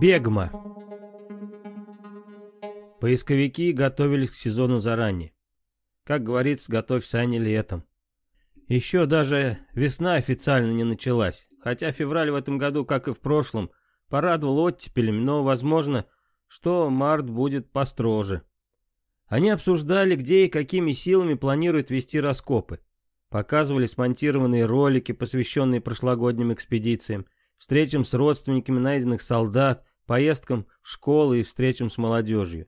Бегма. Поисковики готовились к сезону заранее. Как говорится, готовь сани летом. Еще даже весна официально не началась, хотя февраль в этом году, как и в прошлом, порадовал оттепелями, но, возможно, что март будет построже. Они обсуждали, где и какими силами планируют вести раскопы. Показывали смонтированные ролики, посвященные прошлогодним экспедициям, встречам с родственниками найденных солдат, поездкам в школы и встречам с молодежью.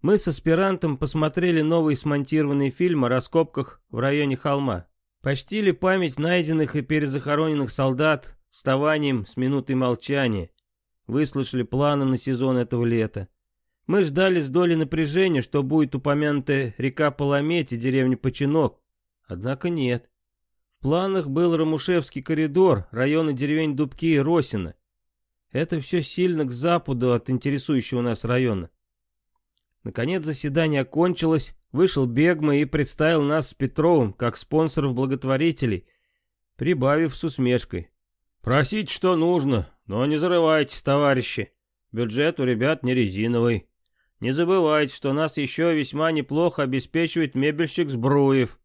Мы с аспирантом посмотрели новый смонтированный фильм о раскопках в районе холма. Почтили память найденных и перезахороненных солдат вставанием с минутой молчания. Выслушали планы на сезон этого лета. Мы ждали с долей напряжения, что будет упомянутая река Паламеть и деревня Починок. Однако нет. В планах был Рамушевский коридор, районы деревень Дубки и Росина. Это все сильно к западу от интересующего нас района. Наконец заседание окончилось, вышел Бегма и представил нас с Петровым как спонсоров-благотворителей, прибавив с усмешкой. «Просить, что нужно, но не зарывайтесь, товарищи. Бюджет у ребят не резиновый. Не забывайте, что нас еще весьма неплохо обеспечивает мебельщик Сбруев».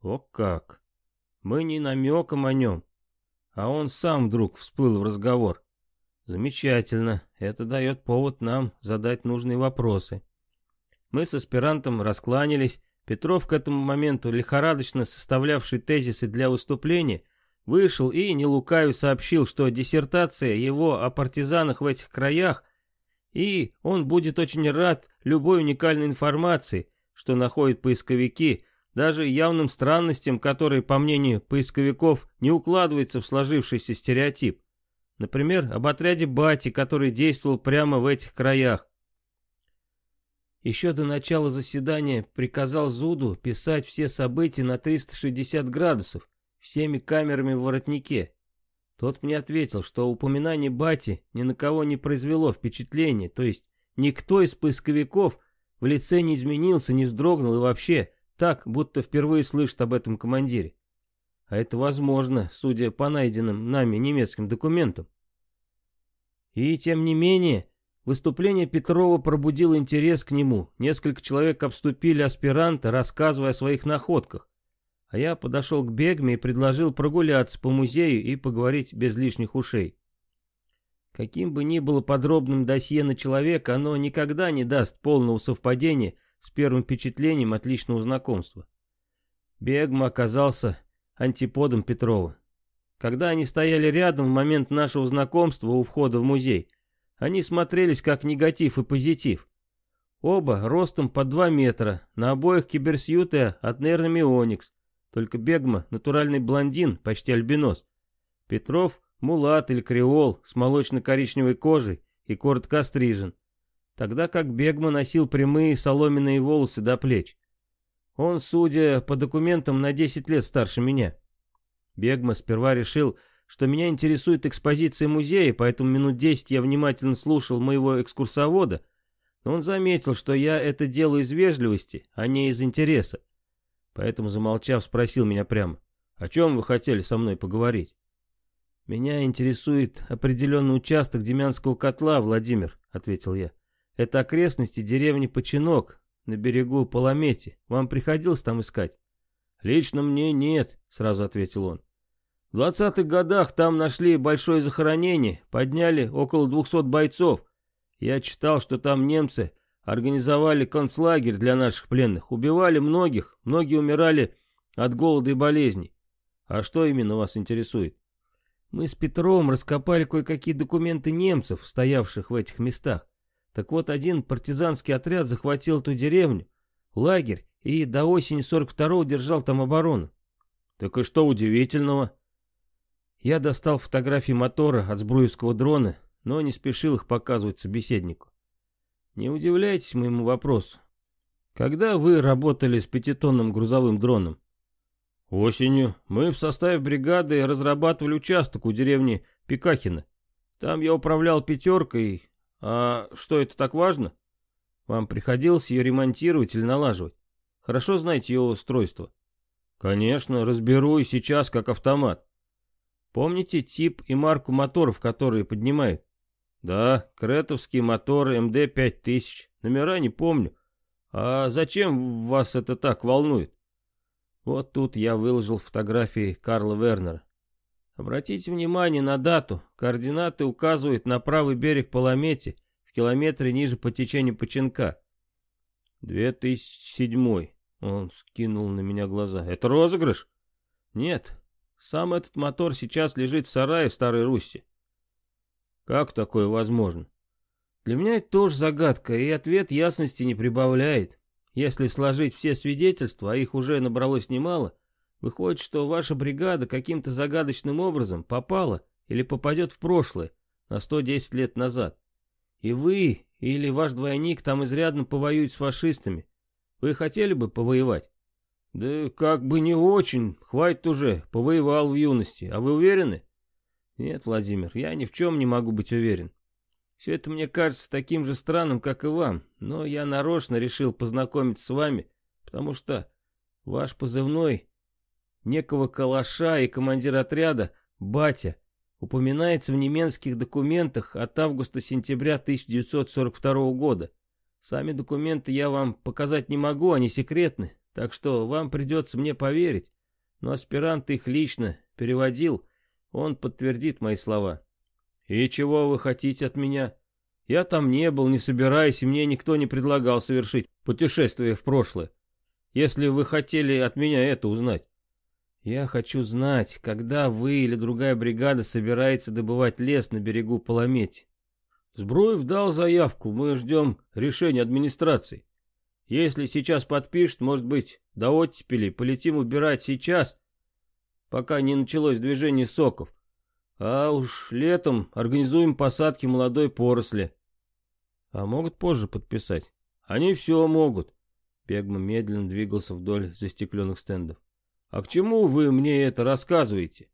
О как! Мы не намеком о нем, а он сам вдруг всплыл в разговор. Замечательно, это дает повод нам задать нужные вопросы. Мы с аспирантом раскланялись. Петров к этому моменту, лихорадочно составлявший тезисы для выступления, вышел и, не лукавив, сообщил, что диссертация его о партизанах в этих краях, и он будет очень рад любой уникальной информации, что находят поисковики, даже явным странностям, которые, по мнению поисковиков, не укладываются в сложившийся стереотип. Например, об отряде Бати, который действовал прямо в этих краях. Еще до начала заседания приказал Зуду писать все события на 360 градусов, всеми камерами в воротнике. Тот мне ответил, что упоминание Бати ни на кого не произвело впечатления, то есть никто из поисковиков в лице не изменился, не вздрогнул и вообще так, будто впервые слышит об этом командире. А это возможно, судя по найденным нами немецким документам. И тем не менее, Выступление Петрова пробудило интерес к нему. Несколько человек обступили аспиранта, рассказывая о своих находках. А я подошел к Бегме и предложил прогуляться по музею и поговорить без лишних ушей. Каким бы ни было подробным досье на человека, оно никогда не даст полного совпадения с первым впечатлением от личного знакомства. Бегма оказался антиподом Петрова. Когда они стояли рядом в момент нашего знакомства у входа в музей, они смотрелись как негатив и позитив. Оба ростом по 2 метра, на обоих киберсьюты от нейромионикс. Только Бегма — натуральный блондин, почти альбинос. Петров — мулат или креол с молочно-коричневой кожей и коротко стрижен. Тогда как Бегма носил прямые соломенные волосы до плеч. Он, судя по документам, на 10 лет старше меня. Бегма сперва решил, что меня интересует экспозиция музея, поэтому минут десять я внимательно слушал моего экскурсовода, но он заметил, что я это делаю из вежливости, а не из интереса. Поэтому, замолчав, спросил меня прямо, о чем вы хотели со мной поговорить? «Меня интересует определенный участок Демянского котла, Владимир», — ответил я. «Это окрестности деревни Починок, на берегу Паламети. Вам приходилось там искать?» «Лично мне нет», — сразу ответил он. В двадцатых годах там нашли большое захоронение, подняли около двухсот бойцов. Я читал, что там немцы организовали концлагерь для наших пленных, убивали многих, многие умирали от голода и болезней. А что именно вас интересует? Мы с Петровым раскопали кое-какие документы немцев, стоявших в этих местах. Так вот, один партизанский отряд захватил эту деревню, лагерь, и до осени 42-го держал там оборону. Так и что удивительного? Я достал фотографии мотора от сбруевского дрона, но не спешил их показывать собеседнику. Не удивляйтесь моему вопросу. Когда вы работали с пятитонным грузовым дроном? Осенью мы в составе бригады разрабатывали участок у деревни Пикахина. Там я управлял пятеркой. А что это так важно? Вам приходилось ее ремонтировать или налаживать? Хорошо знаете ее устройство? Конечно, разберу и сейчас как автомат. Помните тип и марку моторов, которые поднимают? Да, кретовские моторы МД-5000. Номера не помню. А зачем вас это так волнует? Вот тут я выложил фотографии Карла Вернера. Обратите внимание на дату. Координаты указывают на правый берег Паламети, в километре ниже по течению Починка. 2007. Он скинул на меня глаза. Это розыгрыш? Нет. Сам этот мотор сейчас лежит в сарае в Старой Руси. Как такое возможно? Для меня это тоже загадка, и ответ ясности не прибавляет. Если сложить все свидетельства, а их уже набралось немало, выходит, что ваша бригада каким-то загадочным образом попала или попадет в прошлое, на 110 лет назад. И вы или ваш двойник там изрядно повоюют с фашистами. Вы хотели бы повоевать? Да как бы не очень, хватит уже, повоевал в юности. А вы уверены? Нет, Владимир, я ни в чем не могу быть уверен. Все это мне кажется таким же странным, как и вам, но я нарочно решил познакомиться с вами, потому что ваш позывной некого калаша и командир отряда, батя, упоминается в немецких документах от августа-сентября 1942 года. Сами документы я вам показать не могу, они секретны, так что вам придется мне поверить. Но аспирант их лично переводил, он подтвердит мои слова. «И чего вы хотите от меня? Я там не был, не собираюсь, и мне никто не предлагал совершить путешествие в прошлое. Если вы хотели от меня это узнать». «Я хочу знать, когда вы или другая бригада собирается добывать лес на берегу Паламети». Сбруев дал заявку, мы ждем решения администрации. Если сейчас подпишет, может быть, до оттепели полетим убирать сейчас, пока не началось движение соков. А уж летом организуем посадки молодой поросли. А могут позже подписать? Они все могут. Бегма медленно двигался вдоль застекленных стендов. А к чему вы мне это рассказываете?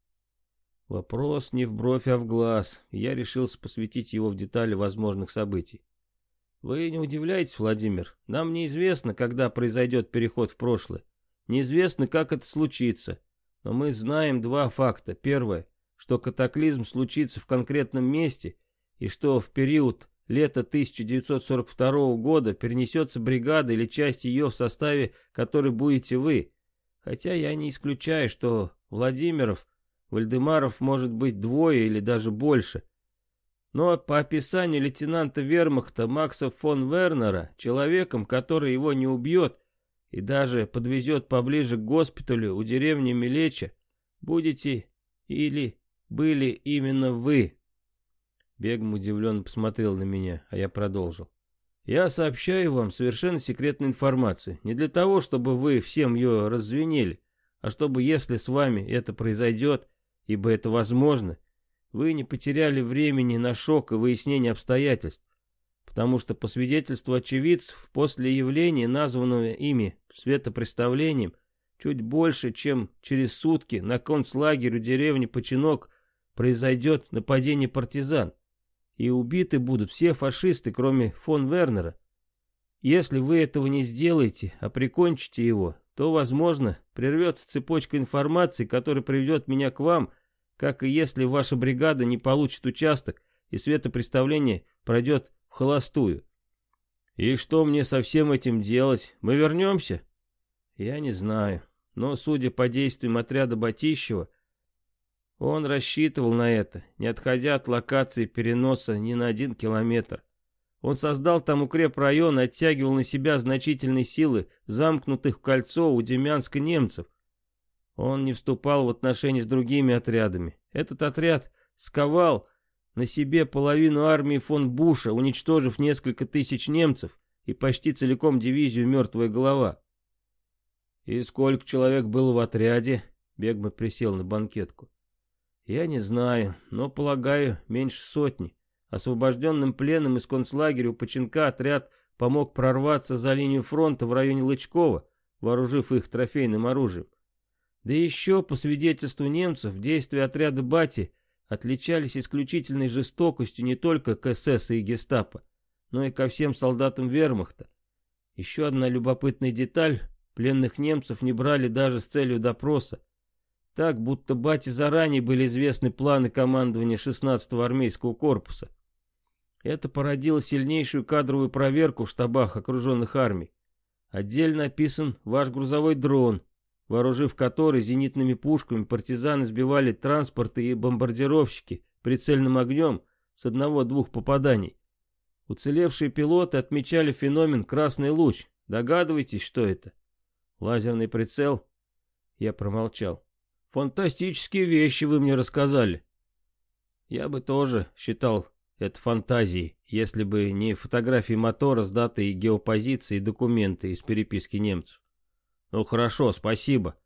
Вопрос не в бровь, а в глаз. Я решился посвятить его в детали возможных событий. Вы не удивляйтесь, Владимир, нам неизвестно, когда произойдет переход в прошлое. Неизвестно, как это случится. Но мы знаем два факта. Первое, что катаклизм случится в конкретном месте, и что в период лета 1942 года перенесется бригада или часть ее в составе, которой будете вы. Хотя я не исключаю, что Владимиров, Вальдемаров может быть двое или даже больше. Но по описанию лейтенанта вермахта Макса фон Вернера, человеком, который его не убьет и даже подвезет поближе к госпиталю у деревни Милеча, будете или были именно вы. Бегм удивленно посмотрел на меня, а я продолжил. Я сообщаю вам совершенно секретную информацию. Не для того, чтобы вы всем ее раззвенели, а чтобы, если с вами это произойдет, ибо это возможно, вы не потеряли времени на шок и выяснение обстоятельств, потому что по свидетельству очевидцев, после явления, названного ими светопреставлением, чуть больше, чем через сутки на концлагерю деревни Починок произойдет нападение партизан, и убиты будут все фашисты, кроме фон Вернера. Если вы этого не сделаете, а прикончите его, то, возможно, прервется цепочка информации, которая приведет меня к вам, как и если ваша бригада не получит участок, и светопреставление пройдет в холостую. И что мне со всем этим делать? Мы вернемся? Я не знаю, но, судя по действиям отряда Батищева, он рассчитывал на это, не отходя от локации переноса ни на один километр. Он создал там укрепрайон оттягивал на себя значительные силы, замкнутых в кольцо у демянска немцев. Он не вступал в отношения с другими отрядами. Этот отряд сковал на себе половину армии фон Буша, уничтожив несколько тысяч немцев и почти целиком дивизию «Мертвая голова». «И сколько человек было в отряде?» Бегма присел на банкетку. Я не знаю, но, полагаю, меньше сотни. Освобожденным пленным из концлагеря у Починка отряд помог прорваться за линию фронта в районе Лычкова, вооружив их трофейным оружием. Да еще, по свидетельству немцев, действия отряда Бати отличались исключительной жестокостью не только к СС и гестапо, но и ко всем солдатам вермахта. Еще одна любопытная деталь. Пленных немцев не брали даже с целью допроса. Так, будто бате заранее были известны планы командования 16-го армейского корпуса. Это породило сильнейшую кадровую проверку в штабах окруженных армий. Отдельно описан ваш грузовой дрон, вооружив который зенитными пушками партизаны сбивали транспорты и бомбардировщики прицельным огнем с одного-двух попаданий. Уцелевшие пилоты отмечали феномен «красный луч». Догадываетесь, что это? Лазерный прицел? Я промолчал. Фантастические вещи вы мне рассказали. Я бы тоже считал это фантазией, если бы не фотографии мотора с датой геопозиции и документы из переписки немцев. Ну хорошо, спасибо.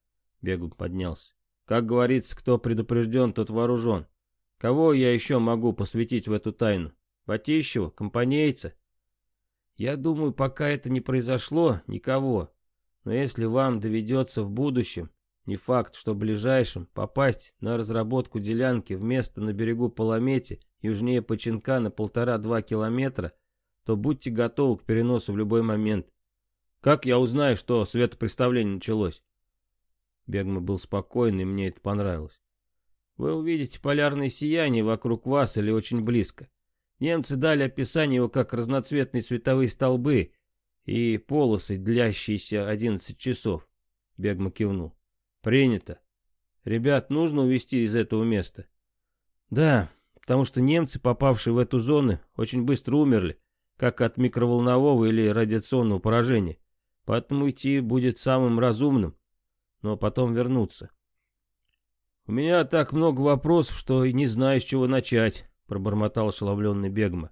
Бегун поднялся. Как говорится, кто предупрежден, тот вооружен. Кого я еще могу посвятить в эту тайну? Батищева, компанейца. Я думаю, пока это не произошло, никого. Но если вам доведется в будущем, не факт, что в ближайшем, попасть на разработку делянки в место на берегу Паламети, южнее Починка на полтора-два километра, то будьте готовы к переносу в любой момент. Как я узнаю, что светопреставление началось? Бегма был спокойный, мне это понравилось. Вы увидите полярное сияние вокруг вас или очень близко. Немцы дали описание его как разноцветные световые столбы и полосы, длящиеся 11 часов. Бегма кивнул. Принято. Ребят, нужно увезти из этого места. Да, потому что немцы, попавшие в эту зону, очень быстро умерли, как от микроволнового или радиационного поражения. Поэтому идти будет самым разумным, но потом вернуться. У меня так много вопросов, что и не знаю, с чего начать. — пробормотал ошеломленный Бегма.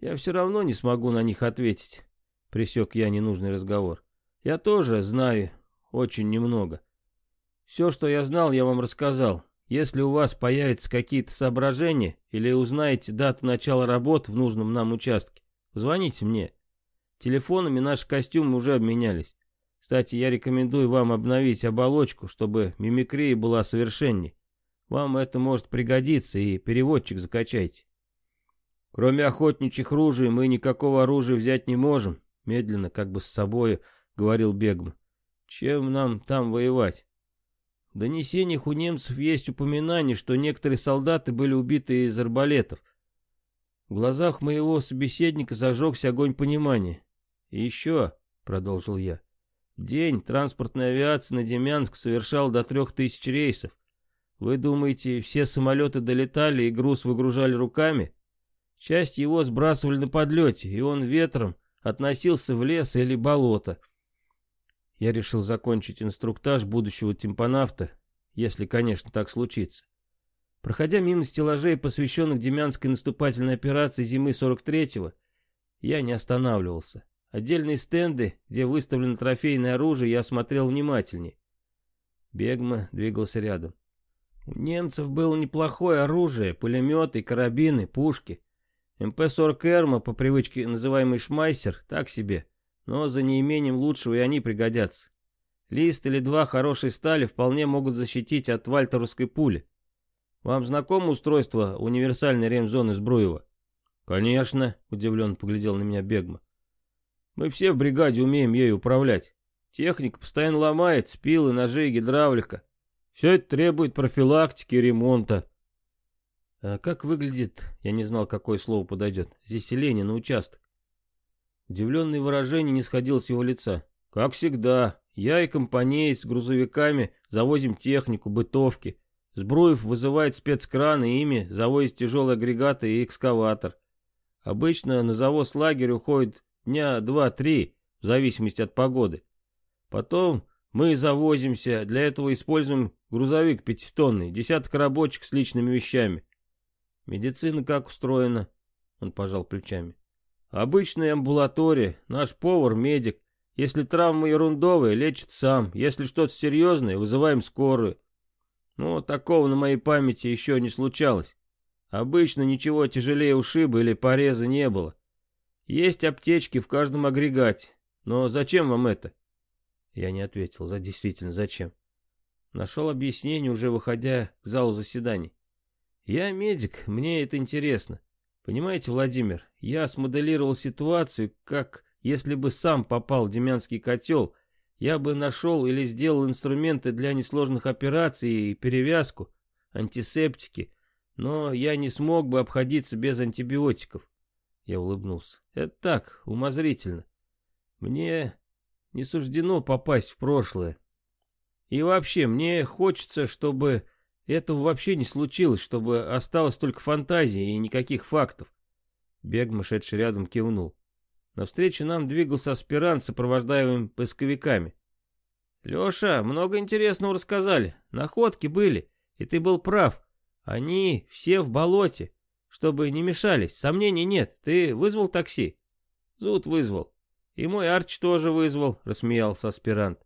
«Я все равно не смогу на них ответить», — пресек я ненужный разговор. «Я тоже знаю очень немного. Все, что я знал, я вам рассказал. Если у вас появятся какие-то соображения или узнаете дату начала работ в нужном нам участке, звоните мне. Телефонами наши костюмы уже обменялись. Кстати, я рекомендую вам обновить оболочку, чтобы мимикрия была совершеннее. Вам это может пригодиться, и переводчик закачайте. Кроме охотничьих ружей мы никакого оружия взять не можем, медленно, как бы с собой, говорил Бегм. Чем нам там воевать? В донесениях у немцев есть упоминание, что некоторые солдаты были убиты из арбалетов. В глазах моего собеседника зажегся огонь понимания. И еще, продолжил я, день транспортной авиации на Демянск совершал до трех тысяч рейсов. Вы думаете, все самолеты долетали и груз выгружали руками? Часть его сбрасывали на подлете, и он ветром относился в лес или болото. Я решил закончить инструктаж будущего тимпонавта, если, конечно, так случится. Проходя мимо стеллажей, посвященных Демянской наступательной операции зимы 43-го, я не останавливался. Отдельные стенды, где выставлено трофейное оружие, я осмотрел внимательнее. Бегма двигался рядом. У немцев было неплохое оружие, пулеметы, карабины, пушки. МП-40 Эрма, по привычке называемый Шмайсер, так себе, но за неимением лучшего и они пригодятся. Лист или два хорошей стали вполне могут защитить от вальтеровской пули. Вам знакомо устройство универсальной ремзоны Збруева? Конечно, удивленно поглядел на меня Бегма. Мы все в бригаде умеем ею управлять. Техника постоянно ломает, спилы, ножи, гидравлика. Все это требует профилактики и ремонта. А как выглядит, я не знал, какое слово подойдет, заселение на участок. Удивленное выражение не сходило с его лица. Как всегда, я и компаней с грузовиками завозим технику, бытовки. Сбруев вызывает спецкраны, и ими завозят тяжелые агрегаты и экскаватор. Обычно на завоз лагеря уходит дня два-три, в зависимости от погоды. Потом мы завозимся, для этого используем грузовик пятитонный, десяток рабочих с личными вещами. Медицина как устроена? Он пожал плечами. Обычная амбулатория, наш повар, медик. Если травма ерундовая, лечит сам. Если что-то серьезное, вызываем скорую. Но такого на моей памяти еще не случалось. Обычно ничего тяжелее ушиба или пореза не было. Есть аптечки в каждом агрегате. Но зачем вам это? Я не ответил. За действительно, зачем? Нашел объяснение, уже выходя к залу заседаний. Я медик, мне это интересно. Понимаете, Владимир, Я смоделировал ситуацию, как если бы сам попал в Демянский котел, я бы нашел или сделал инструменты для несложных операций и перевязку, антисептики, но я не смог бы обходиться без антибиотиков. Я улыбнулся. Это так, умозрительно. Мне не суждено попасть в прошлое. И вообще, мне хочется, чтобы этого вообще не случилось, чтобы осталось только фантазия и никаких фактов. Бегма, шедший рядом, кивнул. Навстречу нам двигался аспирант, сопровождаемый поисковиками. «Леша, много интересного рассказали. Находки были, и ты был прав. Они все в болоте, чтобы не мешались. Сомнений нет. Ты вызвал такси?» «Зуд вызвал. И мой Арч тоже вызвал», — рассмеялся аспирант.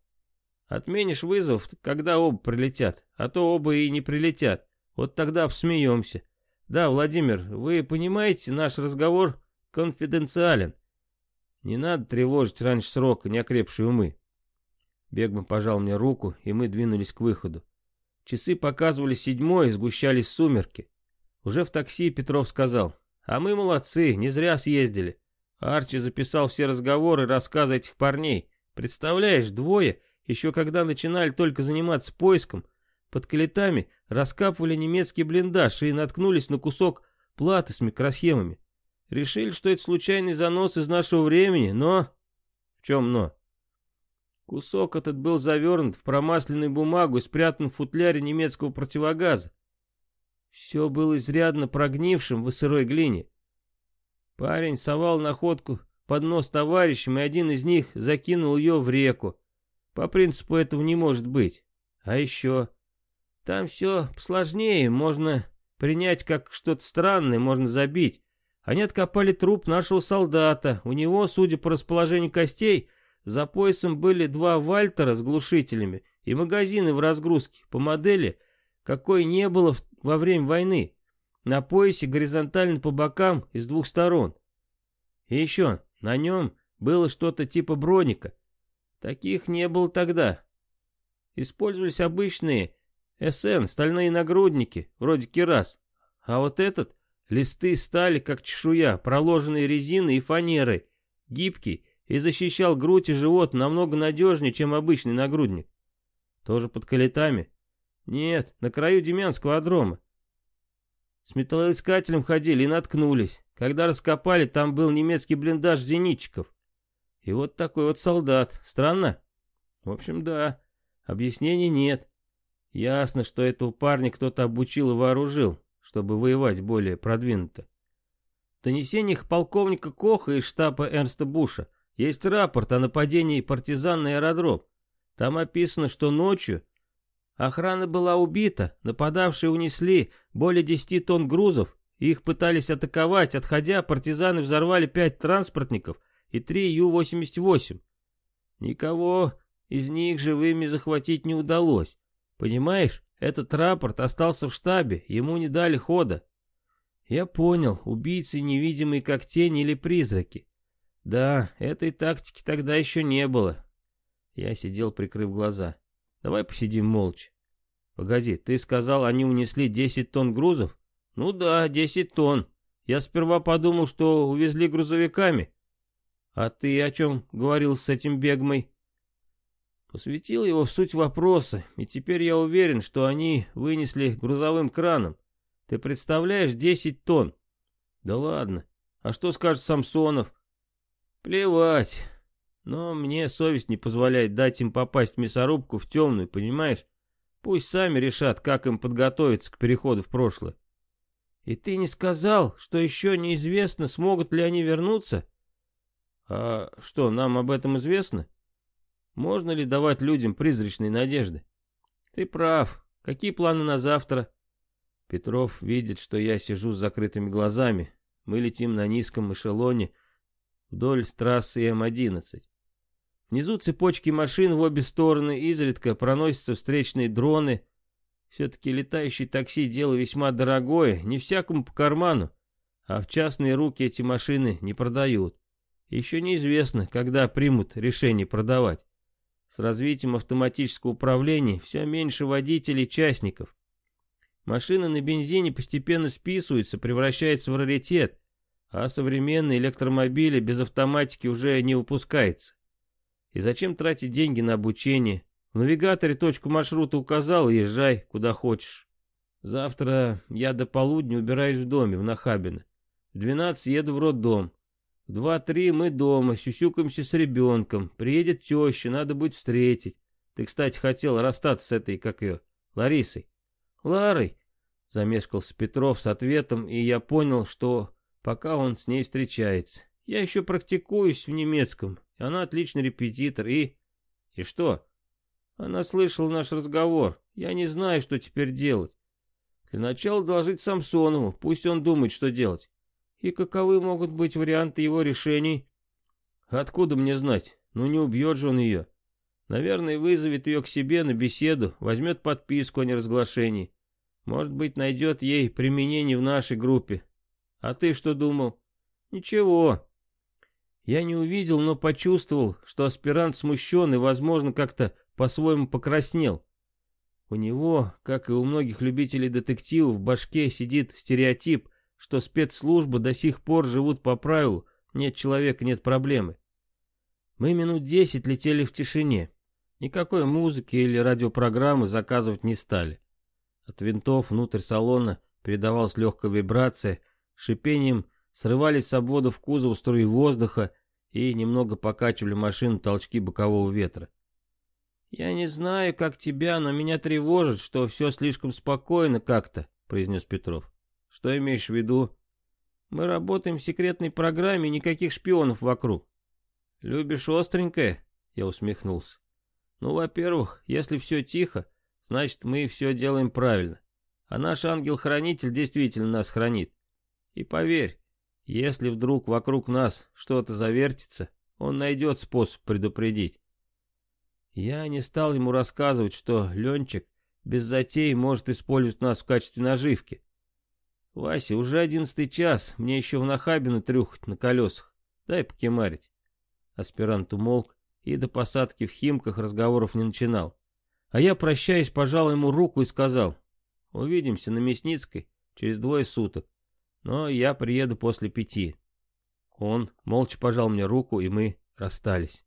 «Отменишь вызов, когда оба прилетят, а то оба и не прилетят. Вот тогда обсмеемся. Да, Владимир, вы понимаете, наш разговор конфиденциален. Не надо тревожить раньше срока неокрепшие умы. Бегман пожал мне руку, и мы двинулись к выходу. Часы показывали седьмой, сгущались сумерки. Уже в такси Петров сказал, а мы молодцы, не зря съездили. Арчи записал все разговоры и рассказы этих парней. Представляешь, двое, еще когда начинали только заниматься поиском, под калитами раскапывали немецкий блиндаж и наткнулись на кусок платы с микросхемами. Решили, что это случайный занос из нашего времени, но... В чем но? Кусок этот был завернут в промасленную бумагу и спрятан в футляре немецкого противогаза. Все было изрядно прогнившим в сырой глине. Парень совал находку под нос товарищам, и один из них закинул ее в реку. По принципу этого не может быть. А еще... Там все сложнее, можно принять как что-то странное, можно забить. Они откопали труп нашего солдата. У него, судя по расположению костей, за поясом были два Вальтера с глушителями и магазины в разгрузке по модели, какой не было во время войны. На поясе горизонтально по бокам и с двух сторон. И еще, на нем было что-то типа броника. Таких не было тогда. Использовались обычные СН, стальные нагрудники, вроде керас. А вот этот, листы стали как чешуя, проложенные резиной и фанерой, гибкий и защищал грудь и живот намного надежнее, чем обычный нагрудник. Тоже под калитами? Нет, на краю Демянского адрома. С металлоискателем ходили и наткнулись. Когда раскопали, там был немецкий блиндаж зенитчиков. И вот такой вот солдат. Странно? В общем, да. Объяснений нет. Ясно, что этого парня кто-то обучил и вооружил, чтобы воевать более продвинуто. В донесениях полковника Коха из штаба Эрнста Буша есть рапорт о нападении партизан на аэродром. Там описано, что ночью охрана была убита, нападавшие унесли более 10 тонн грузов, и их пытались атаковать, отходя, партизаны взорвали пять транспортников и три Ю-88. Никого из них живыми захватить не удалось. Понимаешь, этот рапорт остался в штабе, ему не дали хода. Я понял, убийцы невидимые как тени или призраки. Да, этой тактики тогда еще не было. Я сидел, прикрыв глаза. Давай посидим молча. Погоди, ты сказал, они унесли 10 тонн грузов? Ну да, 10 тонн. Я сперва подумал, что увезли грузовиками. А ты о чем говорил с этим бегмой? Посвятил его в суть вопроса, и теперь я уверен, что они вынесли грузовым краном. Ты представляешь, 10 тонн. Да ладно. А что скажет Самсонов? Плевать. Но мне совесть не позволяет дать им попасть в мясорубку в темную, понимаешь? Пусть сами решат, как им подготовиться к переходу в прошлое. И ты не сказал, что еще неизвестно, смогут ли они вернуться? А что, нам об этом известно? Можно ли давать людям призрачные надежды? Ты прав. Какие планы на завтра? Петров видит, что я сижу с закрытыми глазами. Мы летим на низком эшелоне вдоль трассы М-11. Внизу цепочки машин в обе стороны, изредка проносятся встречные дроны. Все-таки летающие такси дело весьма дорогое, не всякому по карману, а в частные руки эти машины не продают. Еще неизвестно, когда примут решение продавать. С развитием автоматического управления все меньше водителей и частников. Машины на бензине постепенно списываются, превращаются в раритет. А современные электромобили без автоматики уже не выпускается. И зачем тратить деньги на обучение? В навигаторе точку маршрута указал езжай, куда хочешь. Завтра я до полудня убираюсь в доме, в Нахабино. В двенадцать еду в роддом. В два-три мы дома, сюсюкаемся с ребенком. Приедет теща, надо будет встретить. Ты, кстати, хотел расстаться с этой, как ее, Ларисой. Ларой, замешкался Петров с ответом, и я понял, что пока он с ней встречается. Я еще практикуюсь в немецком, и она отличный репетитор, и... И что? Она слышала наш разговор. Я не знаю, что теперь делать. Для начала доложить Самсонову, пусть он думает, что делать. И каковы могут быть варианты его решений? Откуда мне знать? Ну не убьет же он ее. Наверное, вызовет ее к себе на беседу, возьмет подписку о неразглашении. Может быть, найдет ей применение в нашей группе. А ты что думал? Ничего. Я не увидел, но почувствовал, что аспирант смущен и, возможно, как-то по-своему покраснел. У него, как и у многих любителей детективов, в башке сидит стереотип, что спецслужбы до сих пор живут по правилу «нет человека, нет проблемы». Мы минут десять летели в тишине. Никакой музыки или радиопрограммы заказывать не стали. От винтов внутрь салона передавалась легкая вибрация, шипением срывались с обводов кузова струи воздуха и немного покачивали машину толчки бокового ветра. «Я не знаю, как тебя, но меня тревожит, что все слишком спокойно как-то», — произнес Петров. «Что имеешь в виду?» «Мы работаем в секретной программе, никаких шпионов вокруг». «Любишь остренькое?» — я усмехнулся. «Ну, во-первых, если все тихо, значит, мы все делаем правильно. А наш ангел-хранитель действительно нас хранит. И поверь, если вдруг вокруг нас что-то завертится, он найдет способ предупредить. Я не стал ему рассказывать, что Ленчик без затей может использовать нас в качестве наживки. Вася, уже одиннадцатый час, мне еще в Нахабино трюхать на колесах. Дай покемарить. Аспирант умолк и до посадки в Химках разговоров не начинал. А я, прощаясь, пожал ему руку и сказал, увидимся на Мясницкой через двое суток, но я приеду после пяти. Он молча пожал мне руку, и мы расстались.